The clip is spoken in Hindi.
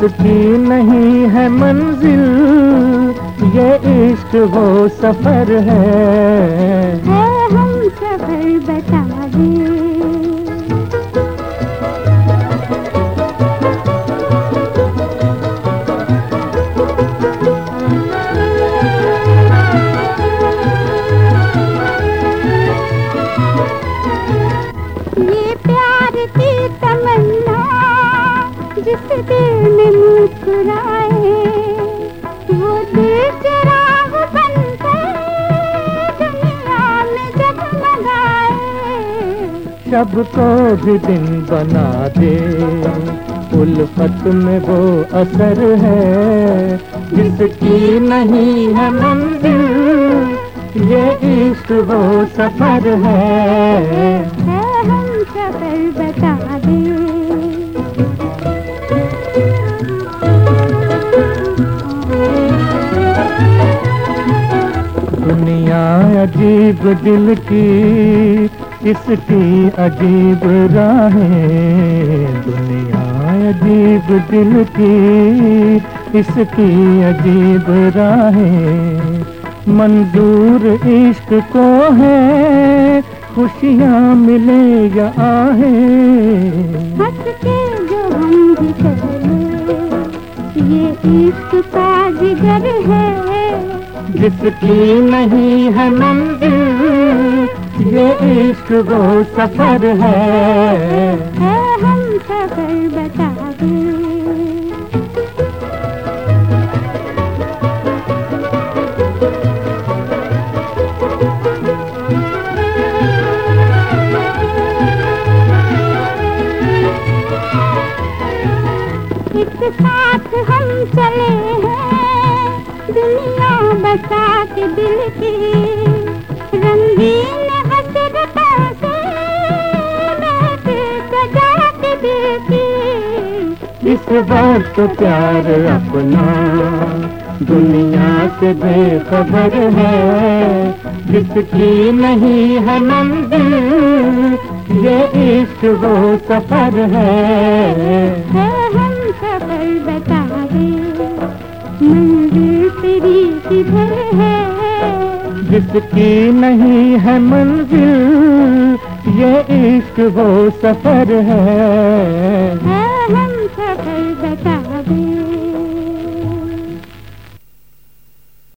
जिसकी नहीं है मंजिल ये इश्क वो सफ़र है। जगमगाए सबको भी दिन बना दे उल्फत में वो असर है। जिसकी नहीं है मंजिल ये इश्क वो सफ़र है, है हम सफ़र बता दे? अजीब दिल की इसकी अजीब राहें। दुनिया अजीब दिल की इसकी अजीब राहें। मंजूर इश्क को है, खुशियाँ मिले या आहे। के जो हम ये इश्क का जिगर है। जिसकी नहीं है मंजिल ये इश्क वो सफ़र है, हम सफ़र बता साथ हम चले हैं दुनिया बसा के दिल की रंगीन हसरतों से इस वक्त प्यार अपना दुनिया से बेखबर है। जिसकी नहीं है मंजिल ये इश्क वो सफ़र है, है हम सफ़र बता दे किधर है जिसकी नहीं है मंजिल ये इश्क वो सफ़र है